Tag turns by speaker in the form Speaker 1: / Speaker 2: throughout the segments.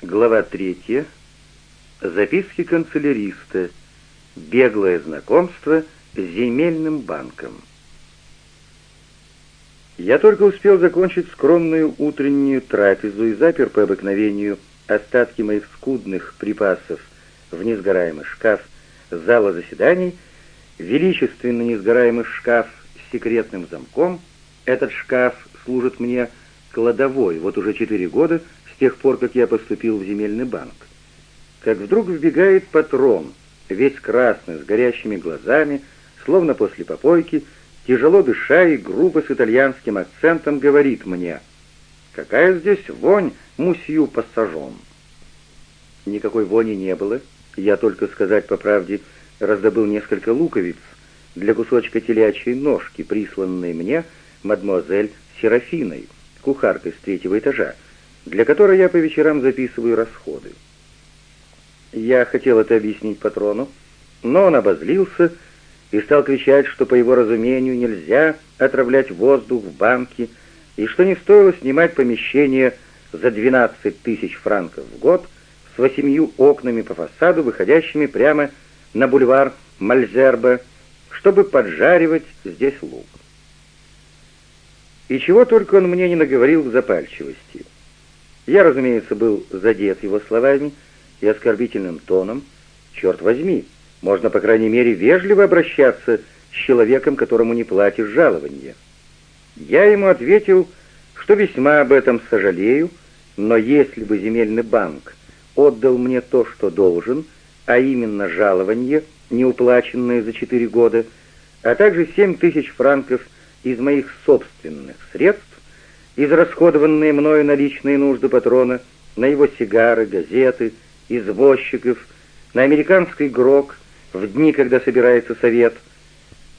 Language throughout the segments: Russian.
Speaker 1: Глава 3. Записки канцеляриста. Беглое знакомство с земельным банком. Я только успел закончить скромную утреннюю трапезу и запер по обыкновению остатки моих скудных припасов в несгораемый шкаф зала заседаний, величественно несгораемый шкаф с секретным замком. Этот шкаф служит мне кладовой вот уже четыре года — тех пор, как я поступил в земельный банк. Как вдруг вбегает патрон, весь красный, с горящими глазами, словно после попойки, тяжело дыша и грубо с итальянским акцентом говорит мне, «Какая здесь вонь, мусью пассажом!» Никакой вони не было, я только, сказать по правде, раздобыл несколько луковиц для кусочка телячьей ножки, присланной мне мадемуазель Серафиной, кухаркой с третьего этажа, для которой я по вечерам записываю расходы. Я хотел это объяснить патрону, но он обозлился и стал кричать, что по его разумению нельзя отравлять воздух в банке и что не стоило снимать помещение за 12 тысяч франков в год с восемью окнами по фасаду, выходящими прямо на бульвар Мальзербе, чтобы поджаривать здесь лук. И чего только он мне не наговорил в запальчивости — я, разумеется, был задет его словами и оскорбительным тоном. Черт возьми, можно, по крайней мере, вежливо обращаться с человеком, которому не платишь жалования. Я ему ответил, что весьма об этом сожалею, но если бы земельный банк отдал мне то, что должен, а именно жалование, неуплаченное за четыре года, а также семь тысяч франков из моих собственных средств, израсходованные мною на личные нужды патрона, на его сигары, газеты, извозчиков, на американский грок в дни, когда собирается совет,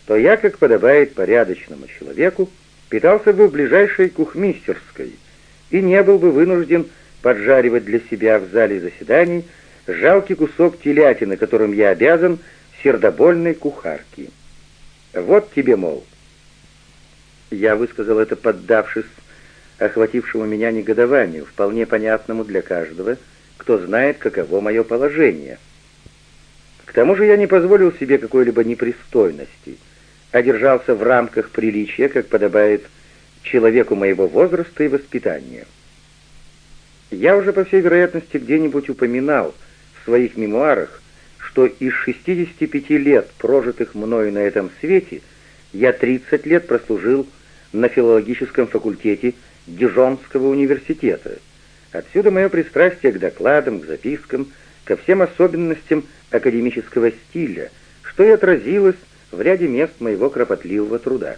Speaker 1: то я, как подобает порядочному человеку, питался бы в ближайшей кухмистерской и не был бы вынужден поджаривать для себя в зале заседаний жалкий кусок телятины, которым я обязан сердобольной кухарке. Вот тебе, мол. Я высказал это, поддавшись охватившему меня негодованию, вполне понятному для каждого, кто знает, каково мое положение. К тому же я не позволил себе какой-либо непристойности, а держался в рамках приличия, как подобает человеку моего возраста и воспитания. Я уже, по всей вероятности, где-нибудь упоминал в своих мемуарах, что из 65 лет, прожитых мною на этом свете, я 30 лет прослужил на филологическом факультете Дижонского университета. Отсюда мое пристрастие к докладам, к запискам, ко всем особенностям академического стиля, что и отразилось в ряде мест моего кропотливого труда.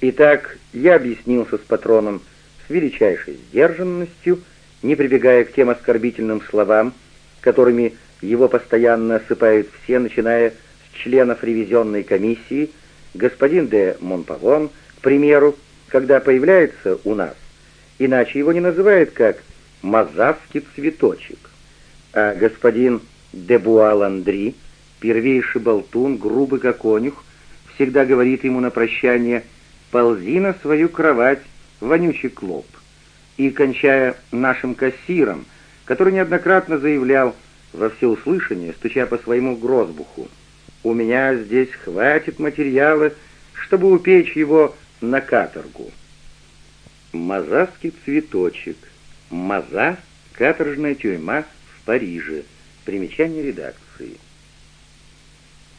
Speaker 1: Итак, я объяснился с патроном с величайшей сдержанностью, не прибегая к тем оскорбительным словам, которыми его постоянно осыпают все, начиная с членов ревизионной комиссии, господин де Монпавон, к примеру, когда появляется у нас, иначе его не называют как «мазавский цветочек», а господин Дебуа-Ландри, первейший болтун, грубый как конюх, всегда говорит ему на прощание «ползи на свою кровать, вонючий клоп», и, кончая нашим кассиром, который неоднократно заявлял во всеуслышание, стуча по своему грозбуху, «У меня здесь хватит материала, чтобы упечь его на каторгу. Мазаский цветочек. Маза — каторжная тюрьма в Париже. Примечание редакции.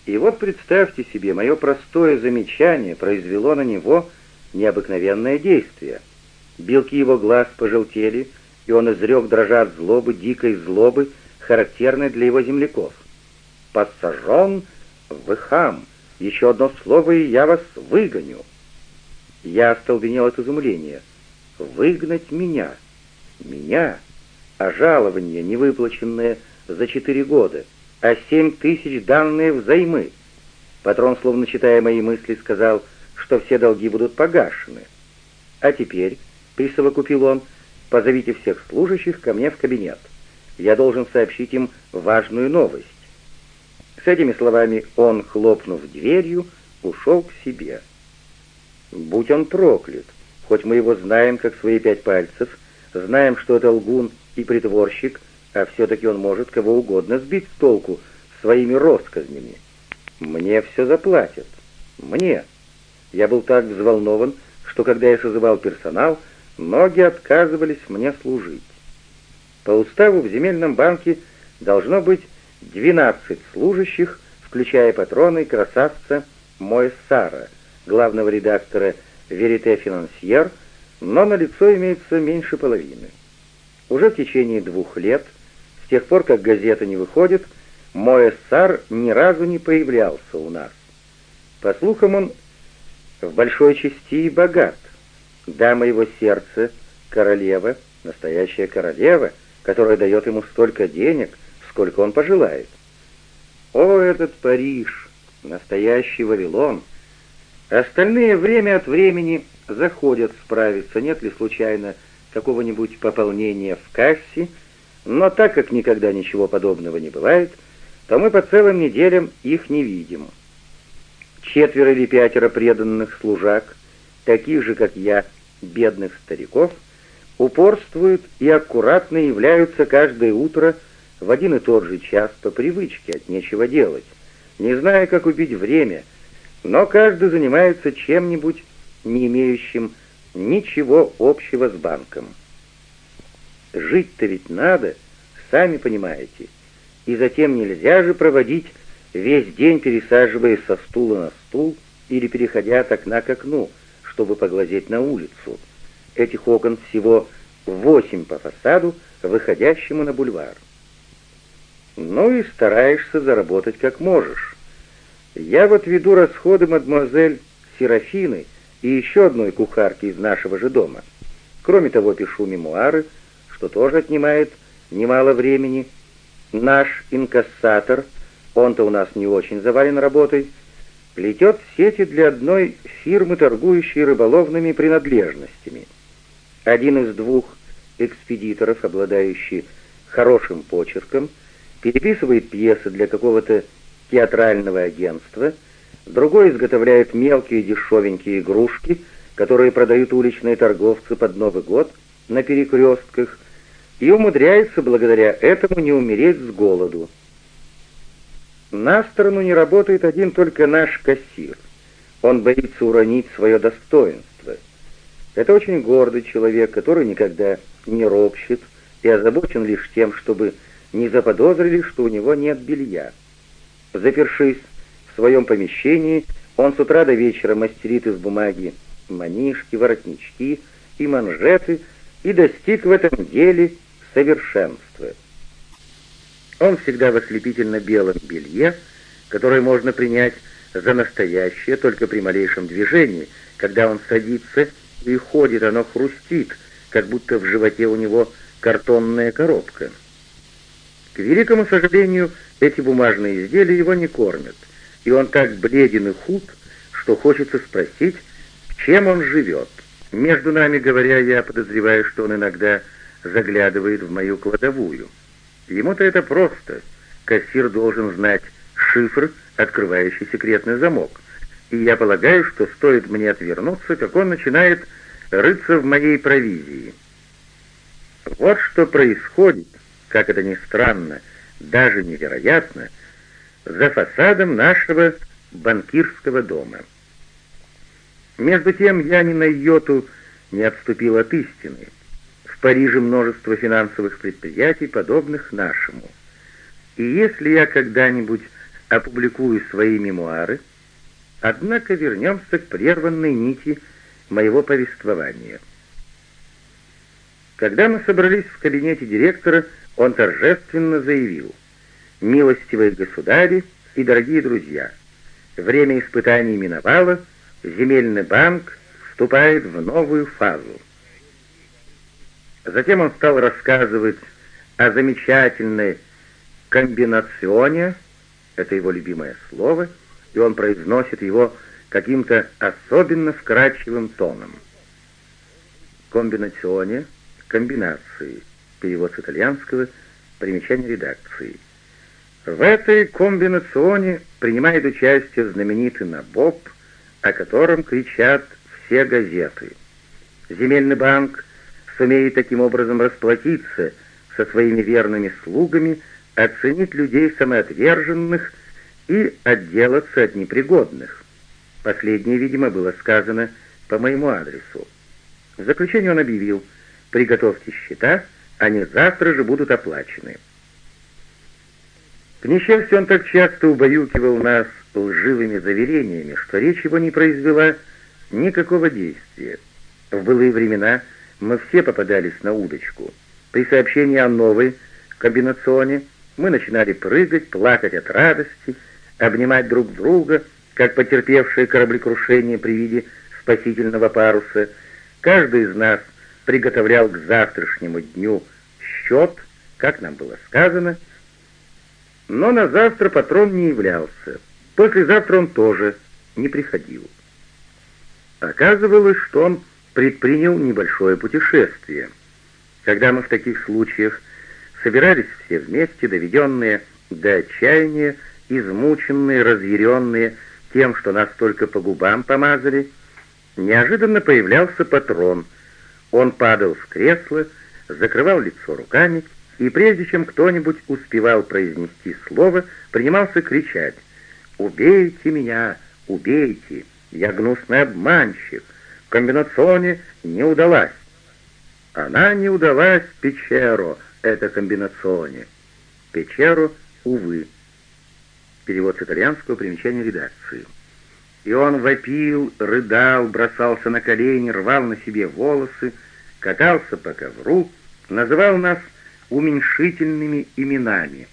Speaker 1: И вот представьте себе, мое простое замечание произвело на него необыкновенное действие. Белки его глаз пожелтели, и он изрек, дрожа от злобы, дикой злобы, характерной для его земляков. «Посажен в хам! Еще одно слово, и я вас выгоню!» Я остолбенел от изумления. «Выгнать меня? Меня? А жалование, невыплаченное за четыре года, а семь тысяч данные взаймы?» Патрон, словно читая мои мысли, сказал, что все долги будут погашены. «А теперь», — присовокупил он, — «позовите всех служащих ко мне в кабинет. Я должен сообщить им важную новость». С этими словами он, хлопнув дверью, ушел к себе. Будь он проклят, хоть мы его знаем, как свои пять пальцев, знаем, что это лгун и притворщик, а все-таки он может кого угодно сбить с толку своими россказнями. Мне все заплатят. Мне. Я был так взволнован, что когда я созывал персонал, ноги отказывались мне служить. По уставу в земельном банке должно быть 12 служащих, включая патроны и красавца Моэссара, главного редактора «Верите Финансьер», но на лицо имеется меньше половины. Уже в течение двух лет, с тех пор, как газета не выходит, Моэссар ни разу не появлялся у нас. По слухам, он в большой части богат. Дама его сердца, королева, настоящая королева, которая дает ему столько денег, сколько он пожелает. О, этот Париж, настоящий Вавилон! Остальные время от времени заходят справиться, нет ли случайно какого-нибудь пополнения в кассе, но так как никогда ничего подобного не бывает, то мы по целым неделям их не видим. Четверо или пятеро преданных служак, таких же, как я, бедных стариков, упорствуют и аккуратно являются каждое утро в один и тот же час по привычке, от нечего делать, не зная, как убить время, но каждый занимается чем-нибудь, не имеющим ничего общего с банком. Жить-то ведь надо, сами понимаете, и затем нельзя же проводить весь день пересаживаясь со стула на стул или переходя от окна к окну, чтобы поглазеть на улицу. Этих окон всего восемь по фасаду, выходящему на бульвар. Ну и стараешься заработать как можешь. Я вот веду расходы мадемуазель Серафины и еще одной кухарки из нашего же дома. Кроме того, пишу мемуары, что тоже отнимает немало времени. Наш инкассатор — он-то у нас не очень завален работой, плетет сети для одной фирмы, торгующей рыболовными принадлежностями. Один из двух экспедиторов, обладающий хорошим почерком, переписывает пьесы для какого-то театрального агентства, другой изготовляет мелкие дешевенькие игрушки, которые продают уличные торговцы под Новый год на перекрестках, и умудряется благодаря этому не умереть с голоду. На сторону не работает один только наш кассир. Он боится уронить свое достоинство. Это очень гордый человек, который никогда не ропщет и озабочен лишь тем, чтобы не заподозрили, что у него нет белья. Запершись в своем помещении, он с утра до вечера мастерит из бумаги манишки, воротнички и манжеты и достиг в этом деле совершенства. Он всегда в ослепительно белом белье, которое можно принять за настоящее только при малейшем движении. Когда он садится и ходит, оно хрустит, как будто в животе у него картонная коробка. К великому сожалению, эти бумажные изделия его не кормят, и он так бледен и худ, что хочется спросить, чем он живет. Между нами говоря, я подозреваю, что он иногда заглядывает в мою кладовую. Ему-то это просто. Кассир должен знать шифр, открывающий секретный замок. И я полагаю, что стоит мне отвернуться, как он начинает рыться в моей провизии. Вот что происходит, как это ни странно, даже невероятно, за фасадом нашего банкирского дома. Между тем я ни на йоту не отступил от истины. В Париже множество финансовых предприятий, подобных нашему. И если я когда-нибудь опубликую свои мемуары, однако вернемся к прерванной нити моего повествования. Когда мы собрались в кабинете директора, он торжественно заявил «Милостивые государи и дорогие друзья, время испытаний миновало, земельный банк вступает в новую фазу. Затем он стал рассказывать о замечательной комбинационе, это его любимое слово, и он произносит его каким-то особенно вкрадчивым тоном. Комбинационе — комбинации, перевод с итальянского, примечание редакции. В этой комбинационе принимает участие знаменитый Набоб, о котором кричат все газеты. Земельный банк сумеет таким образом расплатиться со своими верными слугами оценить людей самоотверженных и отделаться от непригодных. Последнее, видимо, было сказано по моему адресу. В заключение он объявил, приготовьте счета, они завтра же будут оплачены. К несчастью, он так часто убаюкивал нас лживыми заверениями, что речь его не произвела никакого действия. В былые времена мы все попадались на удочку. При сообщении о новой комбинационе мы начинали прыгать, плакать от радости, обнимать друг друга, как потерпевшие кораблекрушение при виде спасительного паруса. Каждый из нас приготовлял к завтрашнему дню счет, как нам было сказано, но на завтра патрон не являлся. Послезавтра он тоже не приходил. Оказывалось, что он предпринял небольшое путешествие. Когда мы в таких случаях собирались все вместе, доведенные до отчаяния, измученные, разъяренные тем, что нас только по губам помазали, неожиданно появлялся патрон. Он падал в кресло, закрывал лицо руками, и прежде чем кто-нибудь успевал произнести слово, принимался кричать «Убейте меня! Убейте! Я гнусный обманщик! Комбинационе не удалась!» Она не удалась Печеро, это комбинационе. Печеро, увы. Перевод с итальянского примечания редакции. И он вопил, рыдал, бросался на колени, рвал на себе волосы, катался по ковру, называл нас уменьшительными именами,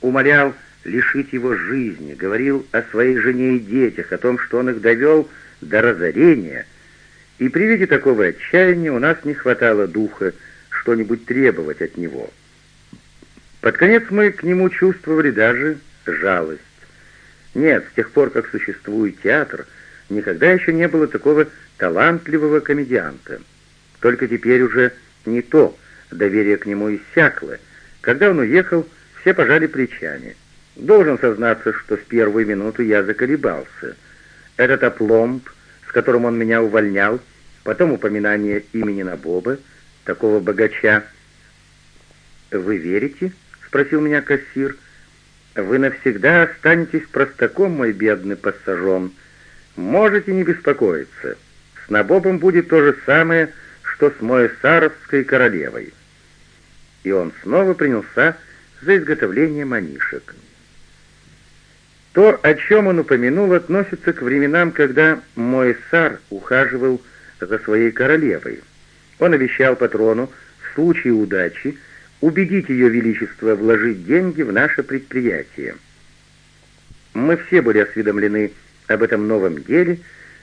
Speaker 1: умолял лишить его жизни, говорил о своей жене и детях, о том, что он их довел до разорения, и при виде такого отчаяния у нас не хватало духа что-нибудь требовать от него. Под конец мы к нему чувствовали даже жалость. Нет, с тех пор, как существует театр, никогда еще не было такого талантливого комедианта. Только теперь уже не то, доверие к нему иссякло. Когда он уехал, все пожали плечами. Должен сознаться, что в первую минуту я заколебался. Этот опломб, с которым он меня увольнял, потом упоминание имени Набоба, такого богача. «Вы верите?» — спросил меня кассир. «Вы навсегда останетесь простаком, мой бедный пассажон. Можете не беспокоиться. С Набобом будет то же самое, что с Моэсаровской королевой». И он снова принялся за изготовление манишек. То, о чем он упомянул, относится к временам, когда Моэсар ухаживал за своей королевой. Он обещал патрону в случае удачи убедить ее величество вложить деньги в наше предприятие. Мы все были осведомлены об этом новом деле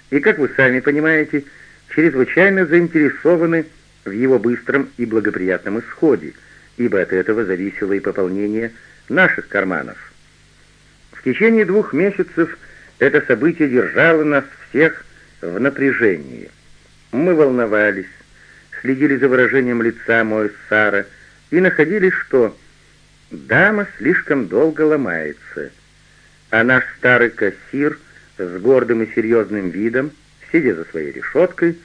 Speaker 1: и, как вы сами понимаете, чрезвычайно заинтересованы в его быстром и благоприятном исходе, ибо от этого зависело и пополнение наших карманов. В течение двух месяцев это событие держало нас всех в напряжении. Мы волновались, следили за выражением лица мой Сара и находили, что дама слишком долго ломается, а наш старый кассир с гордым и серьезным видом, сидя за своей решеткой,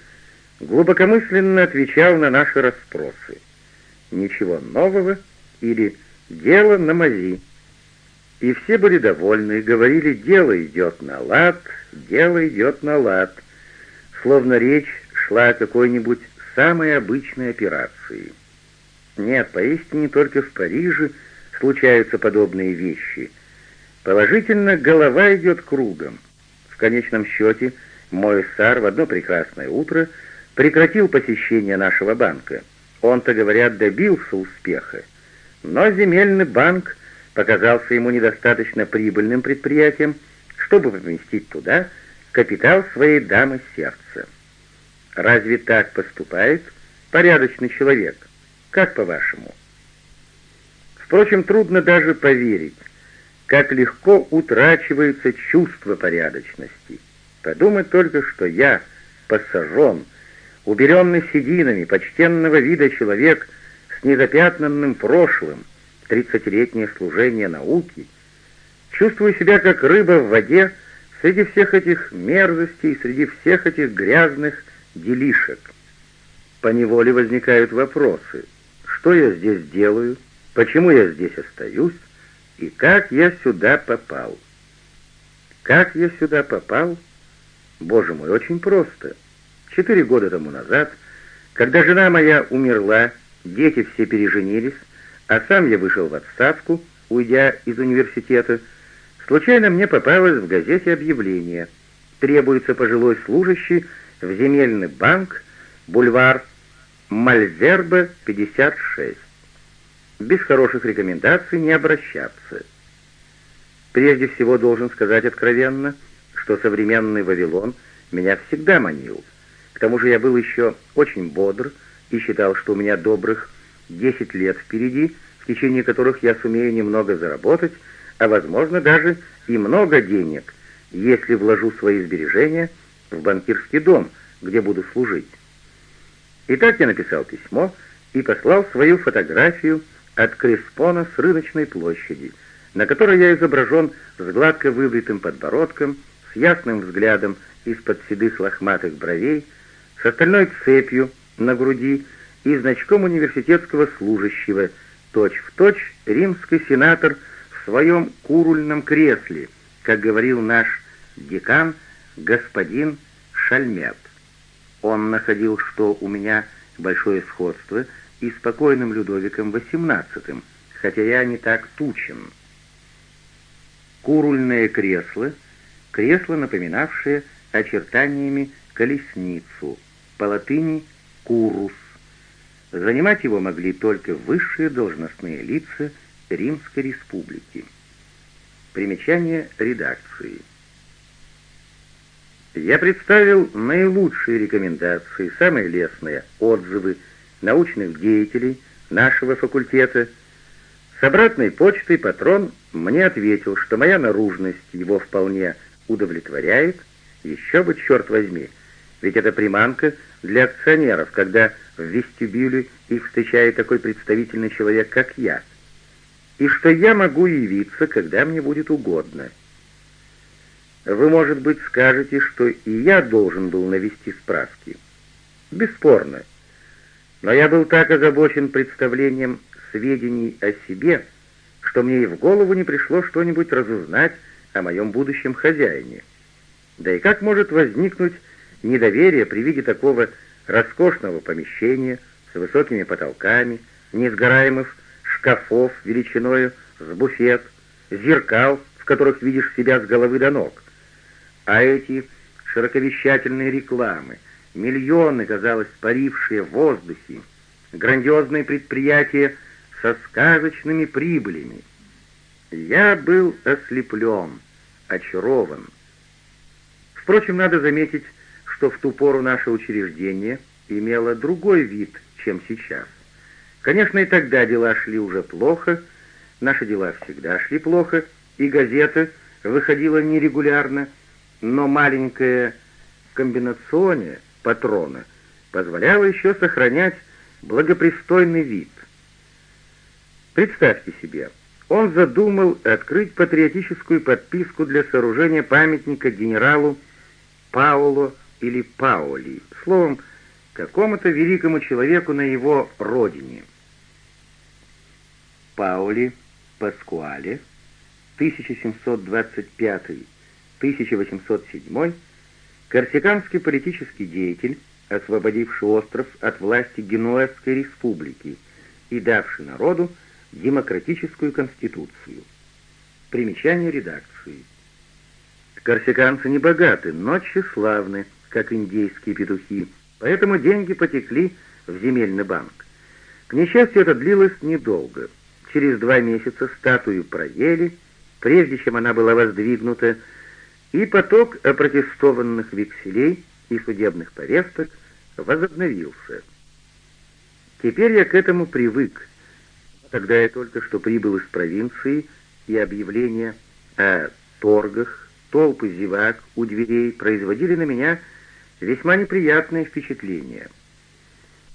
Speaker 1: глубокомысленно отвечал на наши расспросы. Ничего нового или дело на мази. И все были довольны и говорили, дело идет на лад, дело идет на лад, словно речь шла о какой-нибудь самой обычной операции. Нет, поистине только в Париже случаются подобные вещи. Положительно, голова идет кругом. В конечном счете, мой сар в одно прекрасное утро прекратил посещение нашего банка. Он-то, говорят, добился успеха. Но земельный банк показался ему недостаточно прибыльным предприятием, чтобы поместить туда капитал своей дамы сердца. Разве так поступает порядочный человек? Как по-вашему? Впрочем, трудно даже поверить, как легко утрачивается чувство порядочности. Подумать только, что я, посажен, уберенный сединами, почтенного вида человек с незапятнанным прошлым, тридцатилетнее служение науки, чувствую себя как рыба в воде среди всех этих мерзостей, среди всех этих грязных делишек. Поневоле возникают вопросы. Что я здесь делаю, почему я здесь остаюсь и как я сюда попал. Как я сюда попал? Боже мой, очень просто. Четыре года тому назад, когда жена моя умерла, дети все переженились, а сам я вышел в отставку, уйдя из университета, случайно мне попалось в газете объявление. Требуется пожилой служащий в земельный банк, бульвар Мальзерба, 56. Без хороших рекомендаций не обращаться. Прежде всего должен сказать откровенно, что современный Вавилон меня всегда манил. К тому же я был еще очень бодр и считал, что у меня добрых 10 лет впереди, в течение которых я сумею немного заработать, а, возможно, даже и много денег, если вложу свои сбережения в банкирский дом, где буду служить. Итак, я написал письмо и послал свою фотографию от Креспона с рыночной площади, на которой я изображен с гладко выбритым подбородком, с ясным взглядом из-под седых лохматых бровей, с остальной цепью на груди и значком университетского служащего, точь-в-точь точь римский сенатор в своем курульном кресле, как говорил наш декан господин Шальмет. Он находил, что у меня большое сходство и с покойным Людовиком XVIII, хотя я не так тучен. Курульное кресло — кресло, напоминавшее очертаниями колесницу, по латыни «курус». Занимать его могли только высшие должностные лица Римской Республики. Примечание редакции. Я представил наилучшие рекомендации, самые лестные отзывы научных деятелей нашего факультета. С обратной почтой патрон мне ответил, что моя наружность его вполне удовлетворяет. Еще бы, черт возьми, ведь это приманка для акционеров, когда в вестибюле их встречает такой представительный человек, как я. И что я могу явиться, когда мне будет угодно. Вы, может быть, скажете, что и я должен был навести справки. Бесспорно. Но я был так озабочен представлением сведений о себе, что мне и в голову не пришло что-нибудь разузнать о моем будущем хозяине. Да и как может возникнуть недоверие при виде такого роскошного помещения с высокими потолками, несгораемых шкафов величиною с буфет, зеркал, в которых видишь себя с головы до ног, а эти широковещательные рекламы, миллионы, казалось, парившие в воздухе, грандиозные предприятия со сказочными прибылями. Я был ослеплен, очарован. Впрочем, надо заметить, что в ту пору наше учреждение имело другой вид, чем сейчас. Конечно, и тогда дела шли уже плохо, наши дела всегда шли плохо, и газета выходила нерегулярно, но маленькое комбинационе патрона позволяло еще сохранять благопристойный вид. Представьте себе, он задумал открыть патриотическую подписку для сооружения памятника генералу Пауло или Паули, словом, какому-то великому человеку на его родине. Паули Паскуале, 1725 1807 корсиканский политический деятель, освободивший остров от власти Генуэзской республики и давший народу демократическую конституцию. Примечание редакции. Корсиканцы не богаты, но тщеславны, как индейские петухи, поэтому деньги потекли в земельный банк. К несчастью, это длилось недолго. Через два месяца статую проели, прежде чем она была воздвигнута, и поток опротестованных векселей и судебных повесток возобновился. Теперь я к этому привык. Тогда я только что прибыл из провинции, и объявления о торгах, толпы зевак у дверей производили на меня весьма неприятное впечатление.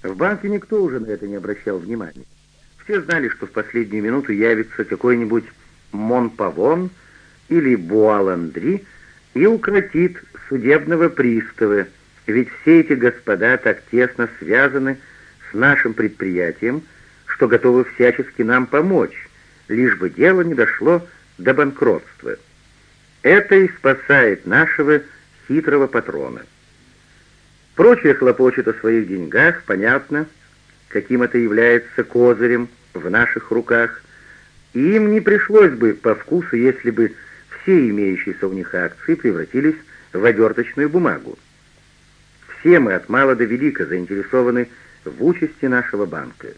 Speaker 1: В банке никто уже на это не обращал внимания. Все знали, что в последнюю минуту явится какой-нибудь Монпавон или Буаландри, и укротит судебного пристава, ведь все эти господа так тесно связаны с нашим предприятием, что готовы всячески нам помочь, лишь бы дело не дошло до банкротства. Это и спасает нашего хитрого патрона. Прочие хлопочут о своих деньгах, понятно, каким это является козырем в наших руках, и им не пришлось бы по вкусу, если бы все имеющиеся у них акции превратились в оберточную бумагу. Все мы от мала до велика заинтересованы в участи нашего банка.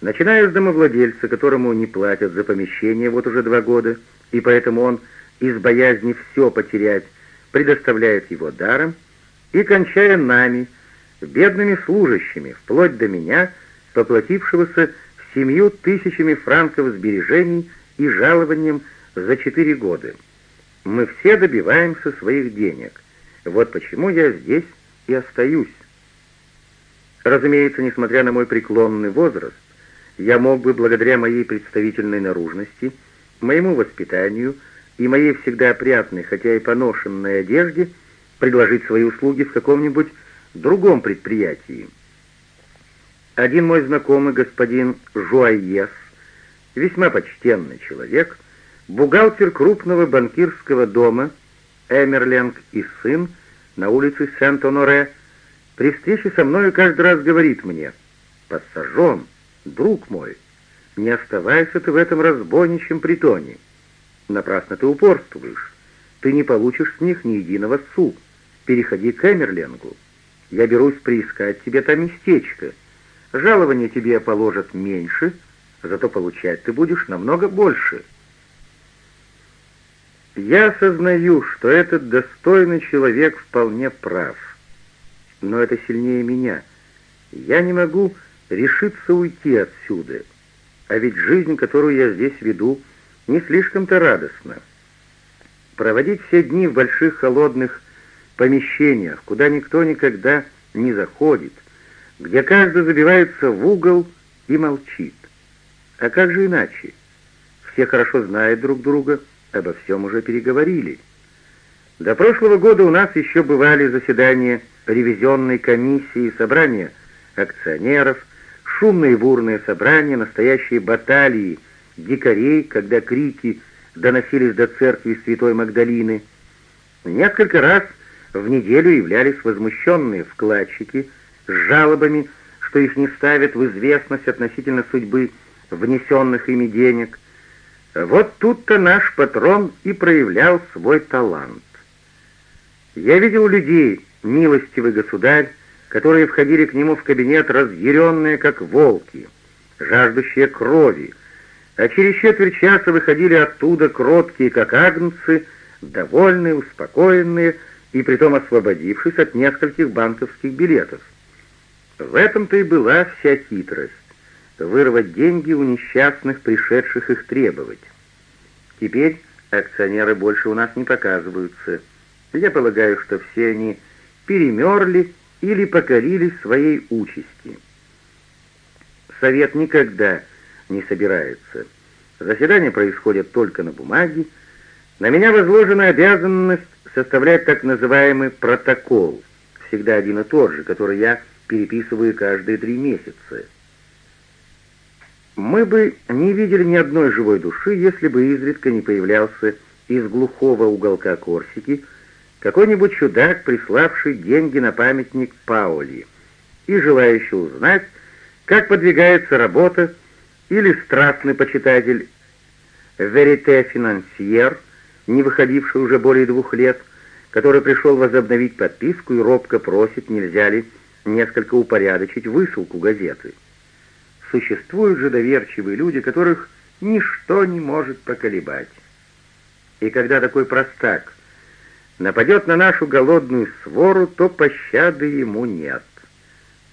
Speaker 1: Начиная с домовладельца, которому не платят за помещение вот уже два года, и поэтому он из боязни все потерять предоставляет его даром, и кончая нами, бедными служащими, вплоть до меня, поплатившегося семью тысячами франков сбережений и жалованием за четыре года. Мы все добиваемся своих денег. Вот почему я здесь и остаюсь. Разумеется, несмотря на мой преклонный возраст, я мог бы, благодаря моей представительной наружности, моему воспитанию и моей всегда опрятной, хотя и поношенной одежде, предложить свои услуги в каком-нибудь другом предприятии. Один мой знакомый, господин Жуайес, весьма почтенный человек, бухгалтер крупного банкирского дома Эмерленг и сын на улице Сент-Оноре, при встрече со мною каждый раз говорит мне, «Пассажон, друг мой, не оставайся ты в этом разбойничьем притоне. Напрасно ты упорствуешь. Ты не получишь с них ни единого су. Переходи к Эмерленгу. Я берусь приискать тебе там местечко. Жалование тебе положат меньше, зато получать ты будешь намного больше». Я осознаю, что этот достойный человек вполне прав. Но это сильнее меня. Я не могу решиться уйти отсюда. А ведь жизнь, которую я здесь веду, не слишком-то радостна. Проводить все дни в больших холодных помещениях, куда никто никогда не заходит, где каждый забивается в угол и молчит. А как же иначе? Все хорошо знают друг друга, обо всем уже переговорили. До прошлого года у нас еще бывали заседания ревизионной комиссии, собрания акционеров, шумные бурные собрания, настоящие баталии дикарей, когда крики доносились до церкви Святой Магдалины. Несколько раз в неделю являлись возмущенные вкладчики с жалобами, что их не ставят в известность относительно судьбы внесенных ими денег, вот тут-то наш патрон и проявлял свой талант. Я видел людей, милостивый государь, которые входили к нему в кабинет разъяренные, как волки, жаждущие крови, а через четверть часа выходили оттуда кроткие, как агнцы, довольные, успокоенные и притом освободившись от нескольких банковских билетов. В этом-то и была вся хитрость вырвать деньги у несчастных, пришедших их требовать. Теперь акционеры больше у нас не показываются. Я полагаю, что все они перемерли или покорились своей участи. Совет никогда не собирается. Заседания происходят только на бумаге. На меня возложена обязанность составлять так называемый протокол, всегда один и тот же, который я переписываю каждые три месяца. Мы бы не видели ни одной живой души, если бы изредка не появлялся из глухого уголка Корсики какой-нибудь чудак, приславший деньги на памятник Паули и желающий узнать, как подвигается работа, или страстный почитатель «Верите финансьер», не выходивший уже более двух лет, который пришел возобновить подписку и робко просит, нельзя ли несколько упорядочить высылку газеты. Существуют же доверчивые люди, которых ничто не может поколебать. И когда такой простак нападет на нашу голодную свору, то пощады ему нет.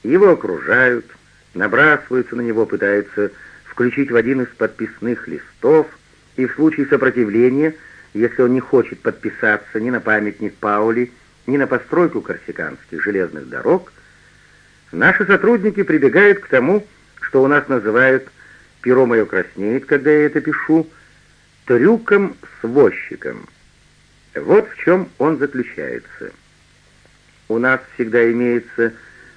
Speaker 1: Его окружают, набрасываются на него, пытаются включить в один из подписных листов, и в случае сопротивления, если он не хочет подписаться ни на памятник Паули, ни на постройку корсиканских железных дорог, наши сотрудники прибегают к тому, что у нас называют, перо мое краснеет, когда я это пишу, трюком-свозчиком. Вот в чем он заключается. У нас всегда имеется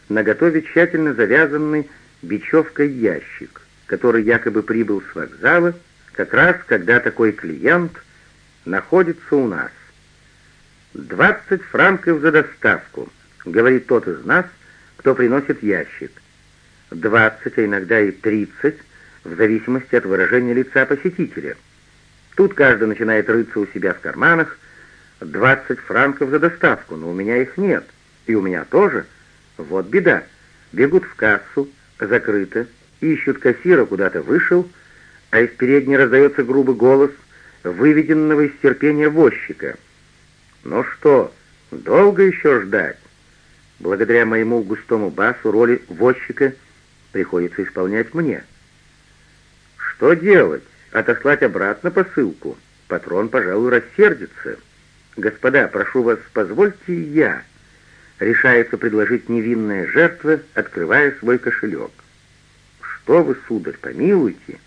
Speaker 1: на готове тщательно завязанный бечевкой ящик. который якобы прибыл с вокзала, как раз когда такой клиент находится у нас. «Двадцать франков за доставку», — говорит тот из нас, кто приносит ящик. Двадцать, а иногда и тридцать, в зависимости от выражения лица посетителя. Тут каждый начинает рыться у себя в карманах. Двадцать франков за доставку, но у меня их нет. И у меня тоже. Вот беда. Бегут в кассу, закрыто, ищут кассира, куда-то вышел, а из передней раздается грубый голос выведенного из терпения возчика. «Ну что, долго еще ждать?» Благодаря моему густому басу роли возчика приходится исполнять мне. Что делать? Отослать обратно посылку? Патрон, пожалуй, рассердится. Господа, прошу вас, позвольте я. Решается предложить невинная жертва, открывая свой кошелек. Что вы, сударь, помилуйте.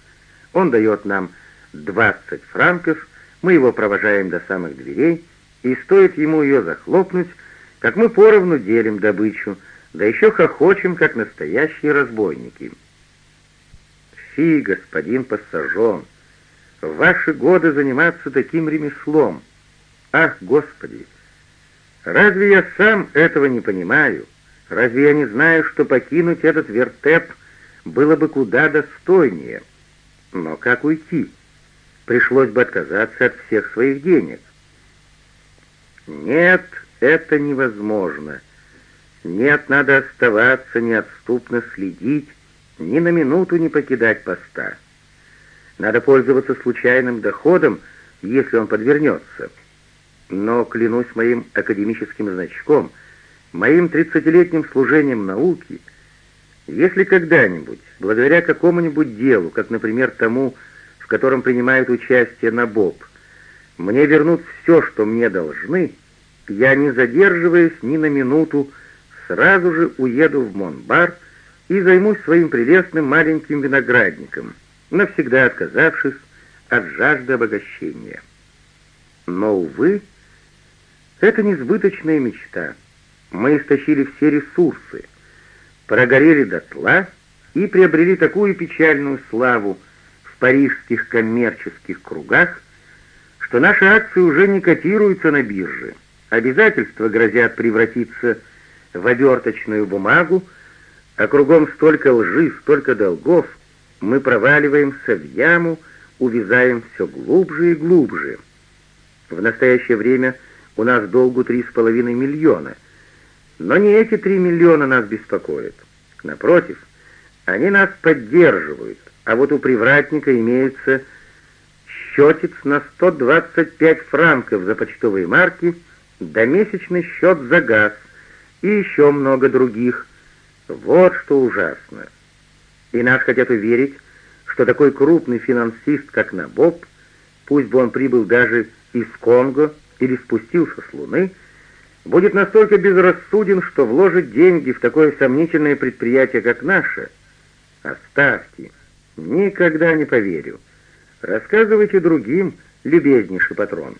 Speaker 1: Он дает нам двадцать франков, мы его провожаем до самых дверей, и стоит ему ее захлопнуть, как мы поровну делим добычу, да еще хохочем, как настоящие разбойники. Фи, господин Пассажон, в ваши годы заниматься таким ремеслом. Ах, Господи! Разве я сам этого не понимаю? Разве я не знаю, что покинуть этот вертеп было бы куда достойнее? Но как уйти? Пришлось бы отказаться от всех своих денег. Нет, это невозможно. Нет, надо оставаться, неотступно следить, ни на минуту не покидать поста. Надо пользоваться случайным доходом, если он подвернется. Но, клянусь моим академическим значком, моим тридцатилетним служением науки, если когда-нибудь, благодаря какому-нибудь делу, как, например, тому, в котором принимает участие Набоб, мне вернут все, что мне должны, я, не задерживаясь ни на минуту, сразу же уеду в Монбар и займусь своим прелестным маленьким виноградником, навсегда отказавшись от жажды обогащения. Но, увы, это несбыточная мечта. Мы истощили все ресурсы, прогорели дотла и приобрели такую печальную славу в парижских коммерческих кругах, что наши акции уже не котируются на бирже. Обязательства грозят превратиться в оберточную бумагу, а кругом столько лжи, столько долгов, мы проваливаемся в яму, увязаем все глубже и глубже. В настоящее время у нас долгу три с половиной миллиона, но не эти три миллиона нас беспокоят. Напротив, они нас поддерживают, а вот у привратника имеется счетец на 125 франков за почтовые марки да месячный счет за газ и еще много других. Вот что ужасно. И нас хотят уверить, что такой крупный финансист, как Набоб, пусть бы он прибыл даже из Конго или спустился с Луны, будет настолько безрассуден, что вложит деньги в такое сомнительное предприятие, как наше. Оставьте. Никогда не поверю. Рассказывайте другим, любезнейший патрон.